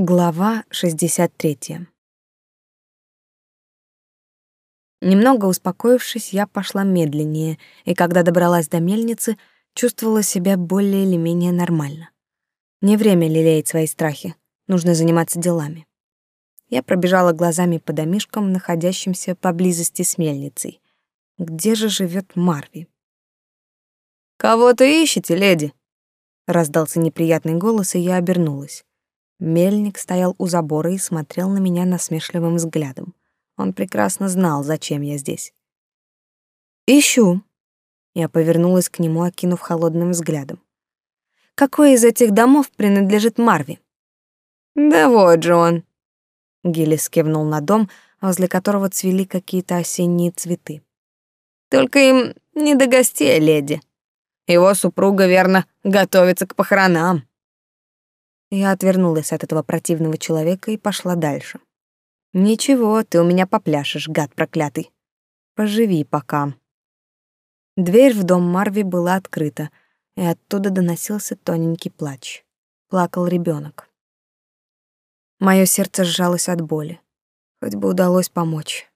Глава 63. Немного успокоившись, я пошла медленнее, и когда добралась до мельницы, чувствовала себя более или менее нормально. Не время лелеять свои страхи, нужно заниматься делами. Я пробежала глазами по домишкам, находящимся поблизости с мельницей. Где же живет Марви? «Кого-то ищете, леди?» Раздался неприятный голос, и я обернулась. Мельник стоял у забора и смотрел на меня насмешливым взглядом. Он прекрасно знал, зачем я здесь. «Ищу». Я повернулась к нему, окинув холодным взглядом. «Какой из этих домов принадлежит Марви?» «Да вот же он». Гиллис кивнул на дом, возле которого цвели какие-то осенние цветы. «Только им не до гостей, леди. Его супруга, верно, готовится к похоронам». Я отвернулась от этого противного человека и пошла дальше. Ничего, ты у меня попляшешь, гад проклятый. Поживи пока. Дверь в дом Марви была открыта, и оттуда доносился тоненький плач. Плакал ребенок. Мое сердце сжалось от боли. Хоть бы удалось помочь.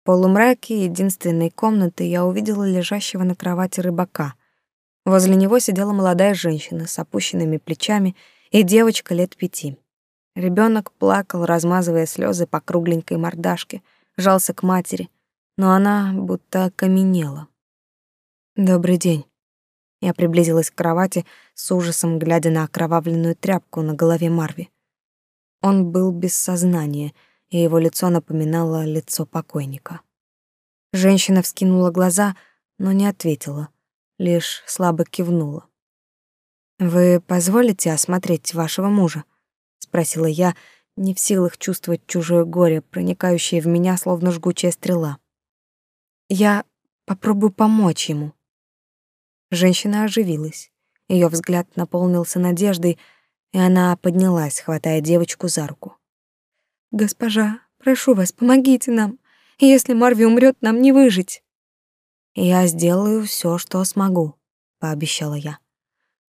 В полумраке единственной комнаты я увидела лежащего на кровати рыбака. Возле него сидела молодая женщина с опущенными плечами и девочка лет пяти. Ребенок плакал, размазывая слезы по кругленькой мордашке, жался к матери, но она будто окаменела. «Добрый день». Я приблизилась к кровати с ужасом, глядя на окровавленную тряпку на голове Марви. Он был без сознания, и его лицо напоминало лицо покойника. Женщина вскинула глаза, но не ответила, лишь слабо кивнула. Вы позволите осмотреть вашего мужа? спросила я, не в силах чувствовать чужое горе, проникающее в меня словно жгучая стрела. Я попробую помочь ему. Женщина оживилась. Ее взгляд наполнился надеждой, и она поднялась, хватая девочку за руку. Госпожа, прошу вас, помогите нам. Если Марви умрет, нам не выжить. Я сделаю все, что смогу, пообещала я.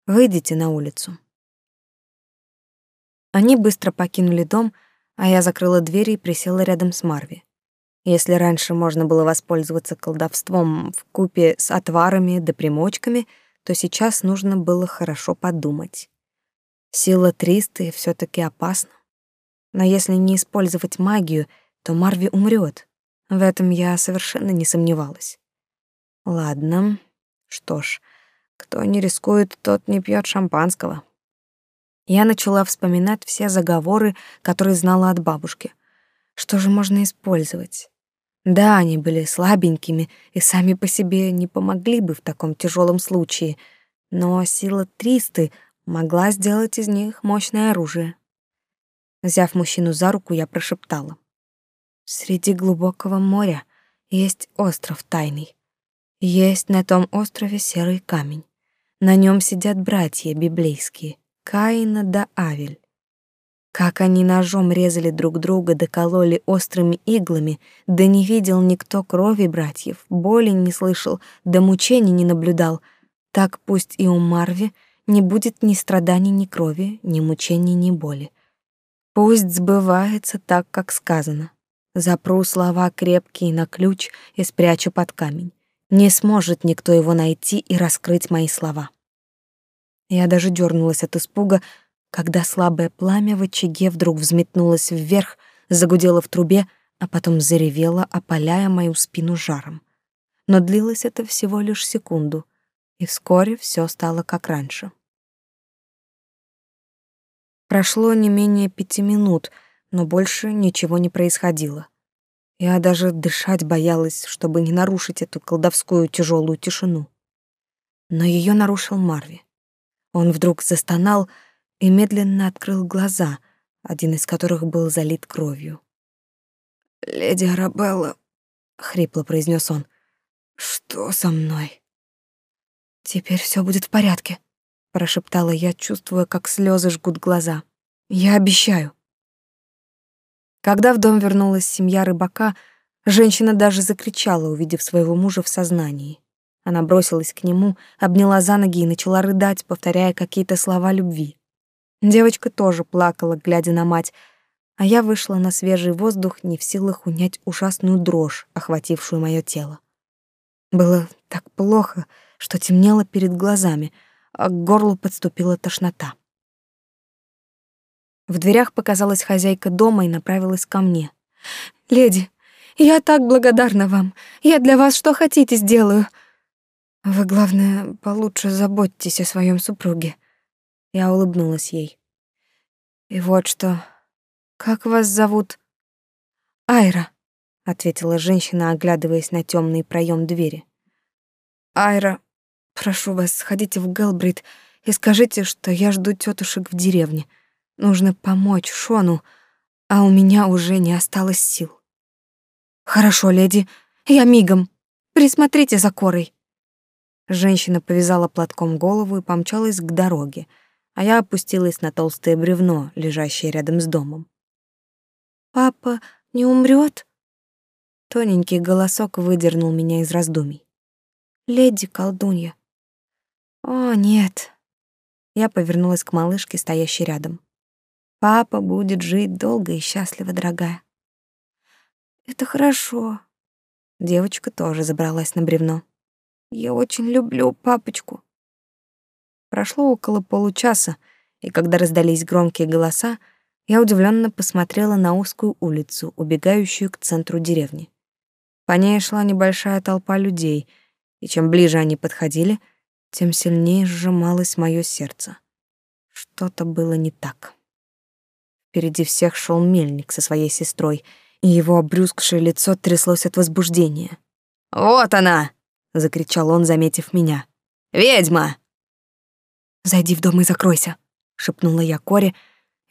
Выйдите на улицу. Они быстро покинули дом, а я закрыла дверь и присела рядом с Марви. Если раньше можно было воспользоваться колдовством в купе с отварами да примочками, то сейчас нужно было хорошо подумать. Сила Тристы все таки опасна. Но если не использовать магию, то Марви умрет. В этом я совершенно не сомневалась. Ладно. Что ж, кто не рискует, тот не пьет шампанского. Я начала вспоминать все заговоры, которые знала от бабушки. Что же можно использовать? Да, они были слабенькими и сами по себе не помогли бы в таком тяжелом случае, но сила Тристы могла сделать из них мощное оружие. Взяв мужчину за руку, я прошептала: "Среди глубокого моря есть остров тайный. Есть на том острове серый камень. На нем сидят братья библейские, Каина да Авель. Как они ножом резали друг друга, докололи острыми иглами, да не видел никто крови братьев, боли не слышал, да мучений не наблюдал, так пусть и у Марви не будет ни страданий, ни крови, ни мучений, ни боли. Пусть сбывается так, как сказано. Запру слова крепкие на ключ и спрячу под камень. Не сможет никто его найти и раскрыть мои слова. Я даже дернулась от испуга, когда слабое пламя в очаге вдруг взметнулось вверх, загудело в трубе, а потом заревело, опаляя мою спину жаром. Но длилось это всего лишь секунду, и вскоре все стало как раньше. Прошло не менее пяти минут, но больше ничего не происходило. Я даже дышать боялась, чтобы не нарушить эту колдовскую тяжелую тишину. Но ее нарушил Марви. Он вдруг застонал и медленно открыл глаза, один из которых был залит кровью. «Леди Арабелла», — хрипло произнес он, — «что со мной?» «Теперь все будет в порядке», — прошептала я, чувствуя, как слезы жгут глаза. «Я обещаю». Когда в дом вернулась семья рыбака, женщина даже закричала, увидев своего мужа в сознании. Она бросилась к нему, обняла за ноги и начала рыдать, повторяя какие-то слова любви. Девочка тоже плакала, глядя на мать, а я вышла на свежий воздух, не в силах унять ужасную дрожь, охватившую мое тело. Было так плохо, что темнело перед глазами, а к горлу подступила тошнота. В дверях показалась хозяйка дома и направилась ко мне. «Леди, я так благодарна вам. Я для вас что хотите сделаю. Вы, главное, получше заботьтесь о своем супруге». Я улыбнулась ей. «И вот что. Как вас зовут?» «Айра», — ответила женщина, оглядываясь на темный проем двери. «Айра, прошу вас, сходите в Гэлбрид и скажите, что я жду тетушек в деревне. Нужно помочь Шону, а у меня уже не осталось сил. Хорошо, леди, я мигом. Присмотрите за Корой. Женщина повязала платком голову и помчалась к дороге, а я опустилась на толстое бревно, лежащее рядом с домом. Папа не умрет? Тоненький голосок выдернул меня из раздумий. Леди колдунья. О, нет. Я повернулась к малышке, стоящей рядом. Папа будет жить долго и счастливо, дорогая. Это хорошо. Девочка тоже забралась на бревно. Я очень люблю папочку. Прошло около получаса, и когда раздались громкие голоса, я удивленно посмотрела на узкую улицу, убегающую к центру деревни. По ней шла небольшая толпа людей, и чем ближе они подходили, тем сильнее сжималось мое сердце. Что-то было не так. Впереди всех шел мельник со своей сестрой, и его обрюзгшее лицо тряслось от возбуждения. «Вот она!» — закричал он, заметив меня. «Ведьма!» «Зайди в дом и закройся», — шепнула я Коре,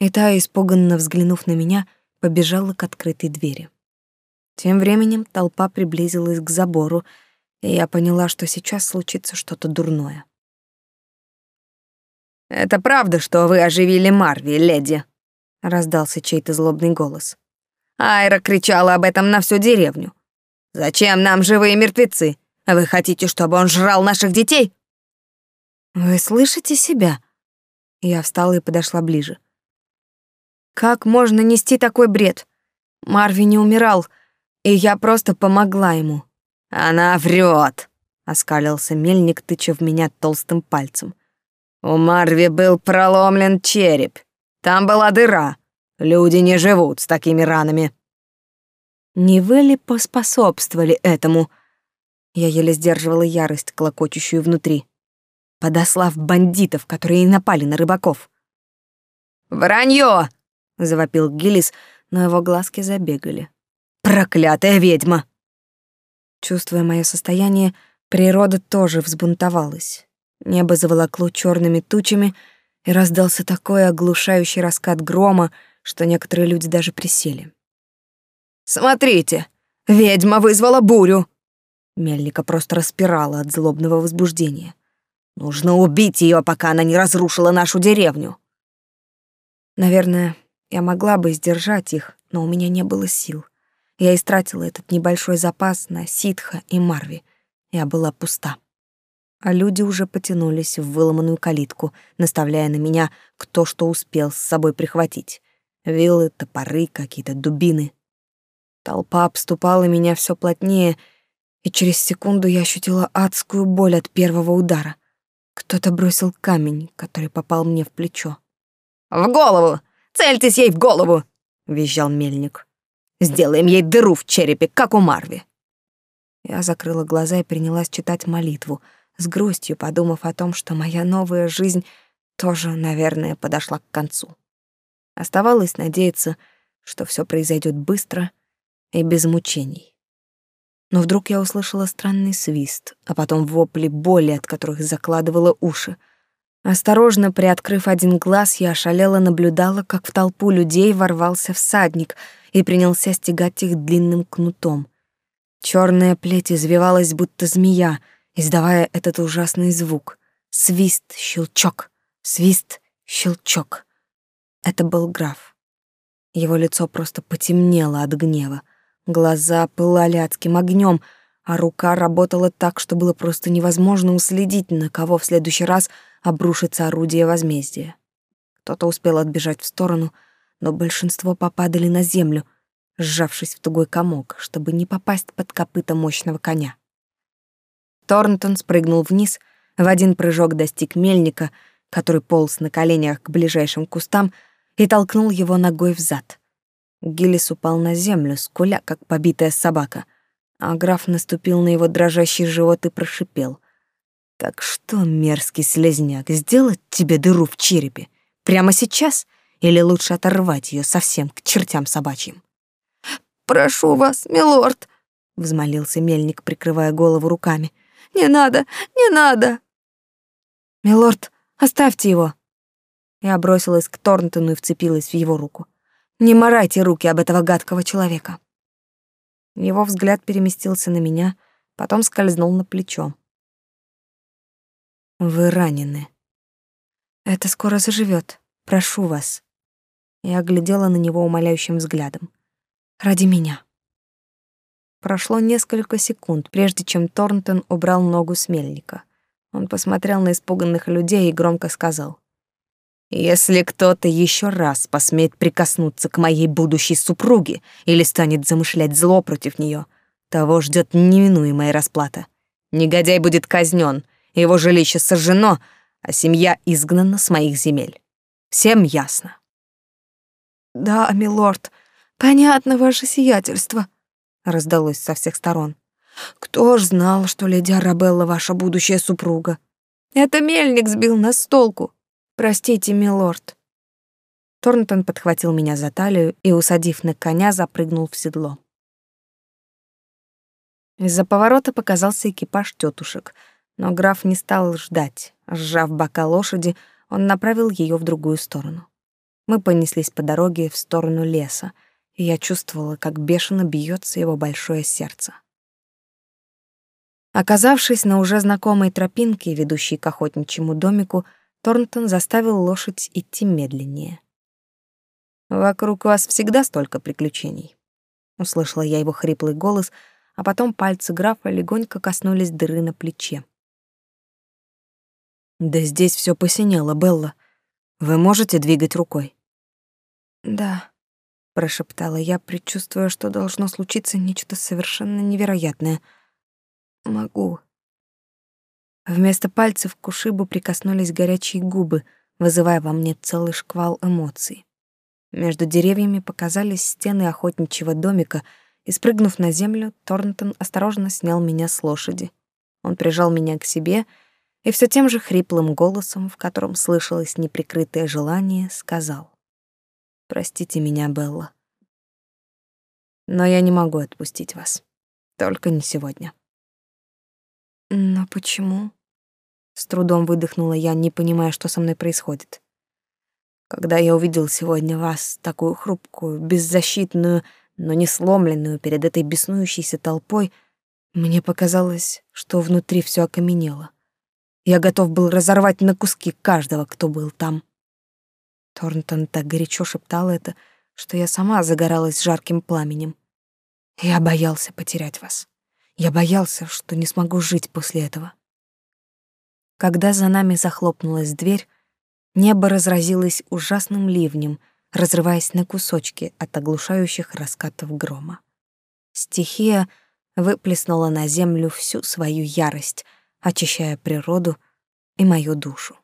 и та, испуганно взглянув на меня, побежала к открытой двери. Тем временем толпа приблизилась к забору, и я поняла, что сейчас случится что-то дурное. «Это правда, что вы оживили Марви, леди?» Раздался чей-то злобный голос. Айра кричала об этом на всю деревню. Зачем нам живые мертвецы? Вы хотите, чтобы он жрал наших детей? Вы слышите себя? Я встала и подошла ближе. Как можно нести такой бред? Марви не умирал, и я просто помогла ему. Она врет, оскалился мельник, тыча в меня толстым пальцем. У Марви был проломлен череп. Там была дыра. Люди не живут с такими ранами. Не вы ли поспособствовали этому? Я еле сдерживала ярость, клокочущую внутри. Подослав бандитов, которые напали на рыбаков. «Вранье!» — завопил Гиллис, но его глазки забегали. «Проклятая ведьма!» Чувствуя мое состояние, природа тоже взбунтовалась. Небо заволокло черными тучами — и раздался такой оглушающий раскат грома, что некоторые люди даже присели. «Смотрите, ведьма вызвала бурю!» Мельника просто распирала от злобного возбуждения. «Нужно убить ее, пока она не разрушила нашу деревню!» Наверное, я могла бы сдержать их, но у меня не было сил. Я истратила этот небольшой запас на ситха и марви. Я была пуста а люди уже потянулись в выломанную калитку, наставляя на меня, кто что успел с собой прихватить. Вилы, топоры, какие-то дубины. Толпа обступала меня все плотнее, и через секунду я ощутила адскую боль от первого удара. Кто-то бросил камень, который попал мне в плечо. «В голову! Цельтесь ей в голову!» — визжал мельник. «Сделаем ей дыру в черепе, как у Марви!» Я закрыла глаза и принялась читать молитву — с грустью подумав о том, что моя новая жизнь тоже, наверное, подошла к концу. Оставалось надеяться, что все произойдет быстро и без мучений. Но вдруг я услышала странный свист, а потом вопли боли, от которых закладывала уши. Осторожно приоткрыв один глаз, я ошалела наблюдала, как в толпу людей ворвался всадник и принялся стегать их длинным кнутом. Черная плеть извивалась, будто змея — издавая этот ужасный звук. Свист, щелчок, свист, щелчок. Это был граф. Его лицо просто потемнело от гнева. Глаза пылали адским огнем, а рука работала так, что было просто невозможно уследить, на кого в следующий раз обрушится орудие возмездия. Кто-то успел отбежать в сторону, но большинство попадали на землю, сжавшись в тугой комок, чтобы не попасть под копыта мощного коня. Торнтон спрыгнул вниз, в один прыжок достиг мельника, который полз на коленях к ближайшим кустам, и толкнул его ногой в зад. Гиллис упал на землю, скуля, как побитая собака, а граф наступил на его дрожащий живот и прошипел. «Так что, мерзкий слезняк, сделать тебе дыру в черепе? Прямо сейчас? Или лучше оторвать ее совсем к чертям собачьим?» «Прошу вас, милорд!» — взмолился мельник, прикрывая голову руками. «Не надо, не надо!» «Милорд, оставьте его!» Я бросилась к Торнтону и вцепилась в его руку. «Не морайте руки об этого гадкого человека!» Его взгляд переместился на меня, потом скользнул на плечо. «Вы ранены. Это скоро заживет. Прошу вас». Я оглядела на него умоляющим взглядом. Ради меня. Прошло несколько секунд, прежде чем Торнтон убрал ногу с мельника. Он посмотрел на испуганных людей и громко сказал. «Если кто-то еще раз посмеет прикоснуться к моей будущей супруге или станет замышлять зло против нее, того ждет неминуемая расплата. Негодяй будет казнен, его жилище сожжено, а семья изгнана с моих земель. Всем ясно?» «Да, милорд», Понятно, ваше сиятельство, раздалось со всех сторон. Кто ж знал, что леди Арабелла ваша будущая супруга? Это мельник сбил нас с толку. Простите, милорд. Торнтон подхватил меня за талию и, усадив на коня, запрыгнул в седло. Из-за поворота показался экипаж тетушек, но граф не стал ждать. Сжав бока лошади, он направил ее в другую сторону. Мы понеслись по дороге в сторону леса — и я чувствовала, как бешено бьется его большое сердце. Оказавшись на уже знакомой тропинке, ведущей к охотничьему домику, Торнтон заставил лошадь идти медленнее. «Вокруг вас всегда столько приключений», — услышала я его хриплый голос, а потом пальцы графа легонько коснулись дыры на плече. «Да здесь все посинело, Белла. Вы можете двигать рукой?» «Да», прошептала я, предчувствуя, что должно случиться нечто совершенно невероятное. Могу. Вместо пальцев к ушибу прикоснулись горячие губы, вызывая во мне целый шквал эмоций. Между деревьями показались стены охотничьего домика, и спрыгнув на землю, Торнтон осторожно снял меня с лошади. Он прижал меня к себе и все тем же хриплым голосом, в котором слышалось неприкрытое желание, сказал: Простите меня, Белла. Но я не могу отпустить вас. Только не сегодня. Но почему? С трудом выдохнула я, не понимая, что со мной происходит. Когда я увидел сегодня вас, такую хрупкую, беззащитную, но не сломленную перед этой беснующейся толпой, мне показалось, что внутри все окаменело. Я готов был разорвать на куски каждого, кто был там. Торнтон так горячо шептал это, что я сама загоралась жарким пламенем. Я боялся потерять вас. Я боялся, что не смогу жить после этого. Когда за нами захлопнулась дверь, небо разразилось ужасным ливнем, разрываясь на кусочки от оглушающих раскатов грома. Стихия выплеснула на землю всю свою ярость, очищая природу и мою душу.